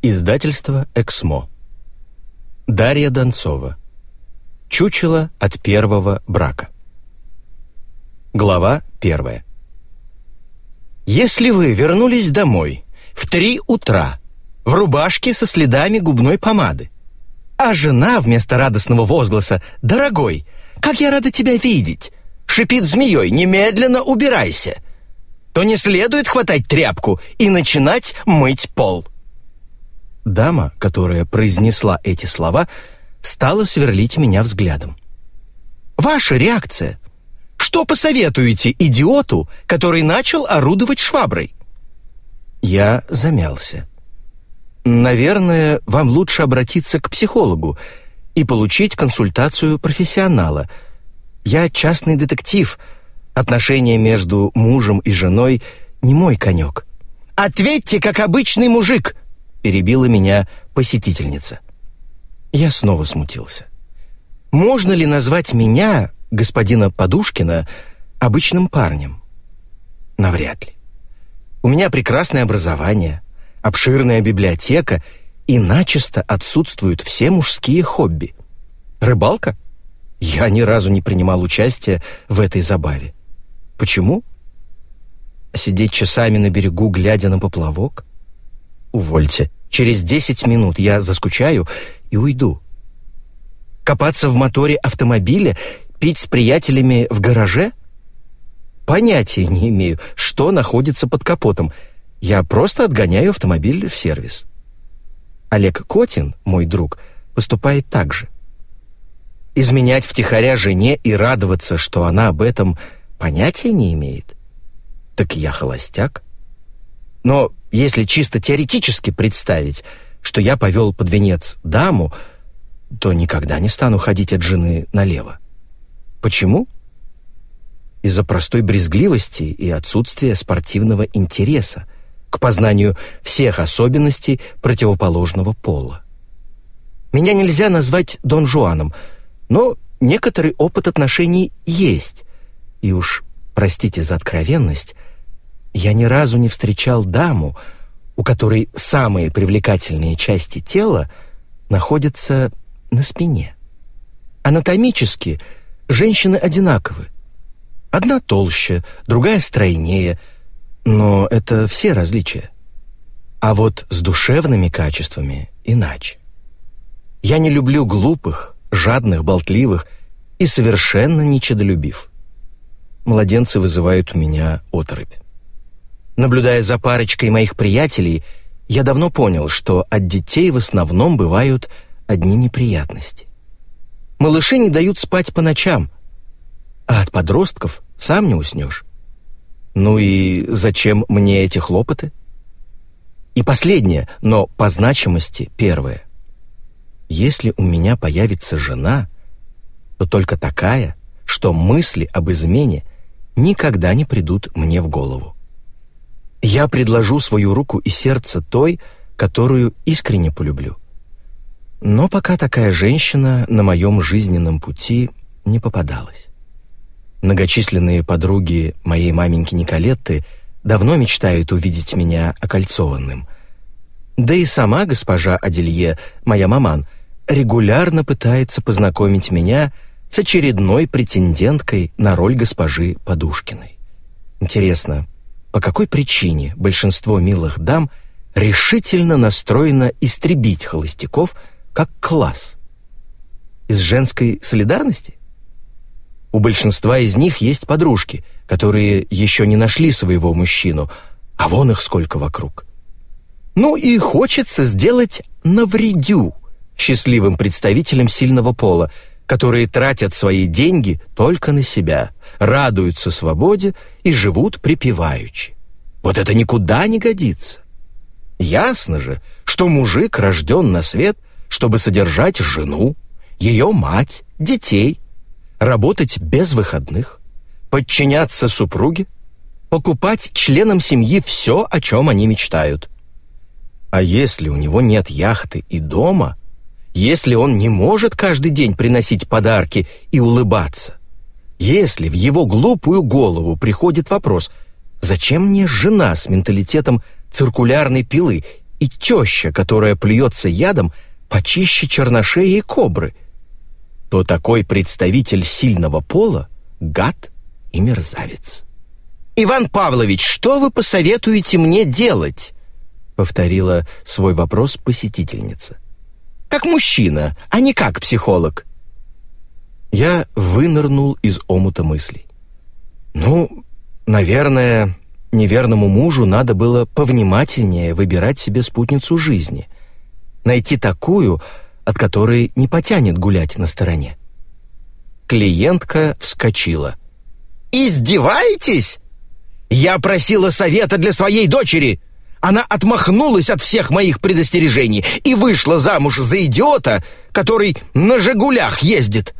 Издательство «Эксмо». Дарья Донцова. Чучело от первого брака. Глава первая. Если вы вернулись домой в три утра в рубашке со следами губной помады, а жена вместо радостного возгласа «Дорогой, как я рада тебя видеть!» шипит змеей «Немедленно убирайся!» то не следует хватать тряпку и начинать мыть пол. Дама, которая произнесла эти слова, стала сверлить меня взглядом. «Ваша реакция? Что посоветуете идиоту, который начал орудовать шваброй?» Я замялся. «Наверное, вам лучше обратиться к психологу и получить консультацию профессионала. Я частный детектив. Отношения между мужем и женой не мой конек». «Ответьте, как обычный мужик!» Перебила меня посетительница. Я снова смутился. Можно ли назвать меня, господина Подушкина, обычным парнем? Навряд ли. У меня прекрасное образование, обширная библиотека и начисто отсутствуют все мужские хобби. Рыбалка? Я ни разу не принимал участия в этой забаве. Почему? Сидеть часами на берегу, глядя на поплавок? Увольте. Через десять минут я заскучаю и уйду. Копаться в моторе автомобиля, пить с приятелями в гараже? Понятия не имею, что находится под капотом. Я просто отгоняю автомобиль в сервис. Олег Котин, мой друг, поступает так же. Изменять втихаря жене и радоваться, что она об этом понятия не имеет? Так я холостяк. Но если чисто теоретически представить, что я повел под венец даму, то никогда не стану ходить от жены налево. Почему? Из-за простой брезгливости и отсутствия спортивного интереса к познанию всех особенностей противоположного пола. Меня нельзя назвать Дон Жуаном, но некоторый опыт отношений есть. И уж, простите за откровенность, я ни разу не встречал даму, у которой самые привлекательные части тела находятся на спине. Анатомически женщины одинаковы. Одна толще, другая стройнее, но это все различия. А вот с душевными качествами иначе. Я не люблю глупых, жадных, болтливых и совершенно не. Младенцы вызывают у меня оторопь. Наблюдая за парочкой моих приятелей, я давно понял, что от детей в основном бывают одни неприятности. Малыши не дают спать по ночам, а от подростков сам не уснешь. Ну и зачем мне эти хлопоты? И последнее, но по значимости первое. Если у меня появится жена, то только такая, что мысли об измене никогда не придут мне в голову. Я предложу свою руку и сердце той, которую искренне полюблю. Но пока такая женщина на моем жизненном пути не попадалась. Многочисленные подруги моей маменьки Николетты давно мечтают увидеть меня окольцованным. Да и сама госпожа Аделье, моя маман, регулярно пытается познакомить меня с очередной претенденткой на роль госпожи Подушкиной. Интересно, по какой причине большинство милых дам решительно настроено истребить холостяков как класс? Из женской солидарности? У большинства из них есть подружки, которые еще не нашли своего мужчину, а вон их сколько вокруг. Ну и хочется сделать навредю счастливым представителям сильного пола, которые тратят свои деньги только на себя, радуются свободе и живут припеваючи. Вот это никуда не годится. Ясно же, что мужик рожден на свет, чтобы содержать жену, ее мать, детей, работать без выходных, подчиняться супруге, покупать членам семьи все, о чем они мечтают. А если у него нет яхты и дома, если он не может каждый день приносить подарки и улыбаться, если в его глупую голову приходит вопрос, зачем мне жена с менталитетом циркулярной пилы и теща, которая плюется ядом почище черношеи и кобры, то такой представитель сильного пола — гад и мерзавец. «Иван Павлович, что вы посоветуете мне делать?» — повторила свой вопрос посетительница. «Как мужчина, а не как психолог». Я вынырнул из омута мыслей. «Ну, наверное, неверному мужу надо было повнимательнее выбирать себе спутницу жизни, найти такую, от которой не потянет гулять на стороне». Клиентка вскочила. «Издеваетесь?» Я просила совета для своей дочери. Она отмахнулась от всех моих предостережений и вышла замуж за идиота, который на «Жигулях» ездит.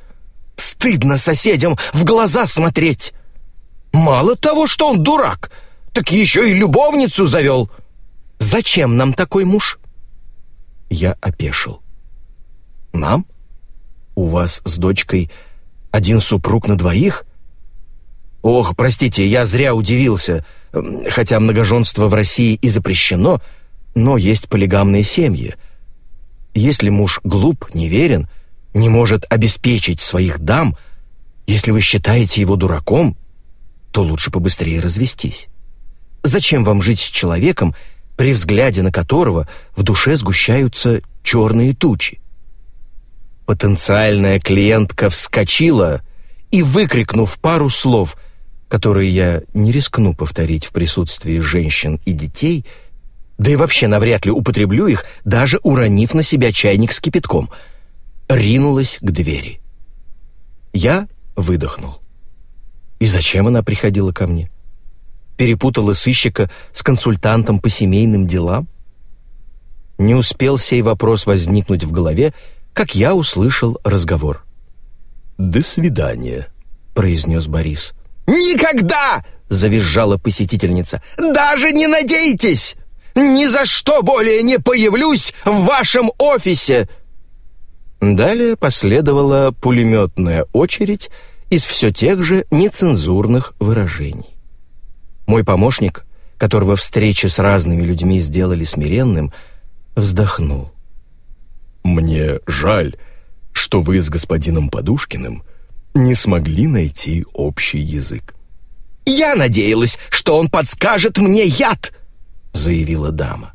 Стыдно соседям в глаза смотреть. Мало того, что он дурак, так еще и любовницу завел. Зачем нам такой муж? Я опешил. Нам? У вас с дочкой один супруг на двоих? Ох, простите, я зря удивился. Хотя многоженство в России и запрещено, но есть полигамные семьи. Если муж глуп, неверен, не может обеспечить своих дам, если вы считаете его дураком, то лучше побыстрее развестись. Зачем вам жить с человеком, при взгляде на которого в душе сгущаются черные тучи? Потенциальная клиентка вскочила и, выкрикнув пару слов – которые я не рискну повторить в присутствии женщин и детей, да и вообще навряд ли употреблю их, даже уронив на себя чайник с кипятком, ринулась к двери. Я выдохнул. И зачем она приходила ко мне? Перепутала сыщика с консультантом по семейным делам? Не успел сей вопрос возникнуть в голове, как я услышал разговор. «До свидания», — произнес Борис. «Никогда!» — завизжала посетительница. «Даже не надейтесь! Ни за что более не появлюсь в вашем офисе!» Далее последовала пулеметная очередь из все тех же нецензурных выражений. Мой помощник, которого встречи с разными людьми сделали смиренным, вздохнул. «Мне жаль, что вы с господином Подушкиным не смогли найти общий язык. «Я надеялась, что он подскажет мне яд!» — заявила дама.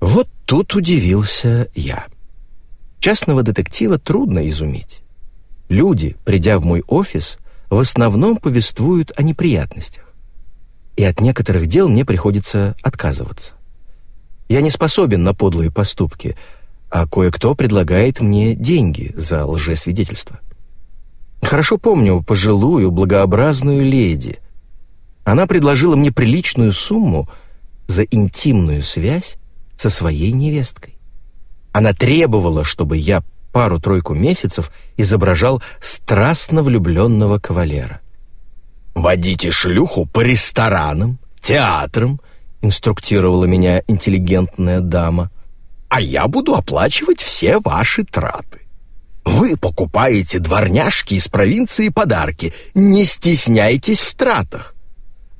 Вот тут удивился я. Частного детектива трудно изумить. Люди, придя в мой офис, в основном повествуют о неприятностях. И от некоторых дел мне приходится отказываться. Я не способен на подлые поступки, а кое-кто предлагает мне деньги за лжесвидетельство. Хорошо помню пожилую, благообразную леди. Она предложила мне приличную сумму за интимную связь со своей невесткой. Она требовала, чтобы я пару-тройку месяцев изображал страстно влюбленного кавалера. «Водите шлюху по ресторанам, театрам», инструктировала меня интеллигентная дама, «а я буду оплачивать все ваши траты». Вы покупаете дворняжки из провинции подарки, не стесняйтесь в тратах.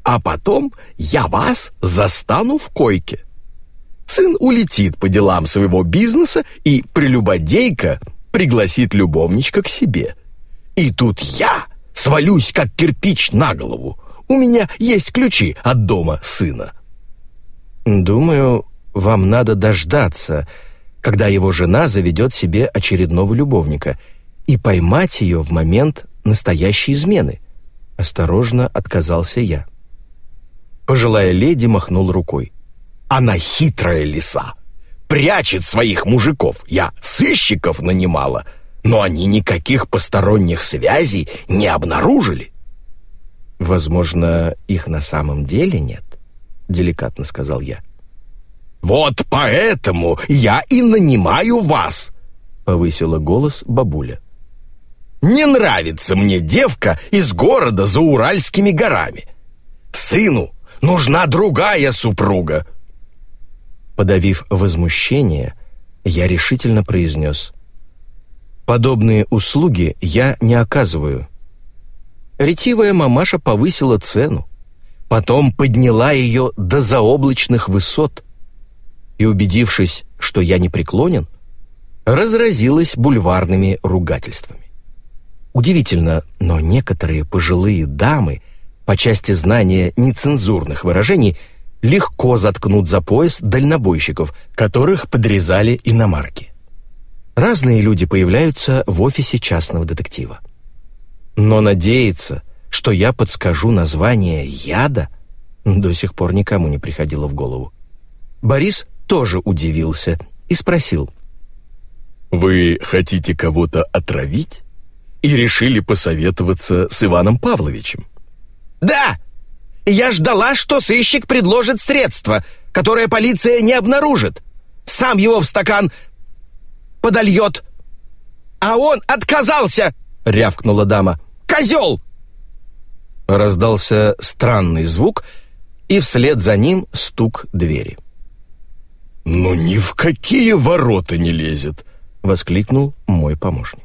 А потом я вас застану в койке. Сын улетит по делам своего бизнеса, и прелюбодейка пригласит любовничка к себе. И тут я свалюсь, как кирпич на голову. У меня есть ключи от дома сына. Думаю, вам надо дождаться, когда его жена заведет себе очередного любовника, и поймать ее в момент настоящей измены. Осторожно отказался я. Пожилая леди махнул рукой. «Она хитрая лиса, прячет своих мужиков. Я сыщиков нанимала, но они никаких посторонних связей не обнаружили». «Возможно, их на самом деле нет», — деликатно сказал я. «Вот поэтому я и нанимаю вас!» — повысила голос бабуля. «Не нравится мне девка из города за Уральскими горами. Сыну нужна другая супруга!» Подавив возмущение, я решительно произнес. «Подобные услуги я не оказываю». Ретивая мамаша повысила цену, потом подняла ее до заоблачных высот — и, убедившись, что я не преклонен, разразилась бульварными ругательствами. Удивительно, но некоторые пожилые дамы по части знания нецензурных выражений легко заткнут за пояс дальнобойщиков, которых подрезали иномарки. Разные люди появляются в офисе частного детектива. Но надеяться, что я подскажу название яда, до сих пор никому не приходило в голову. Борис тоже удивился и спросил. «Вы хотите кого-то отравить?» И решили посоветоваться с Иваном Павловичем? «Да! Я ждала, что сыщик предложит средство, которое полиция не обнаружит. Сам его в стакан подольет. А он отказался!» — рявкнула дама. «Козел!» Раздался странный звук, и вслед за ним стук двери. «Ну ни в какие ворота не лезет!» — воскликнул мой помощник.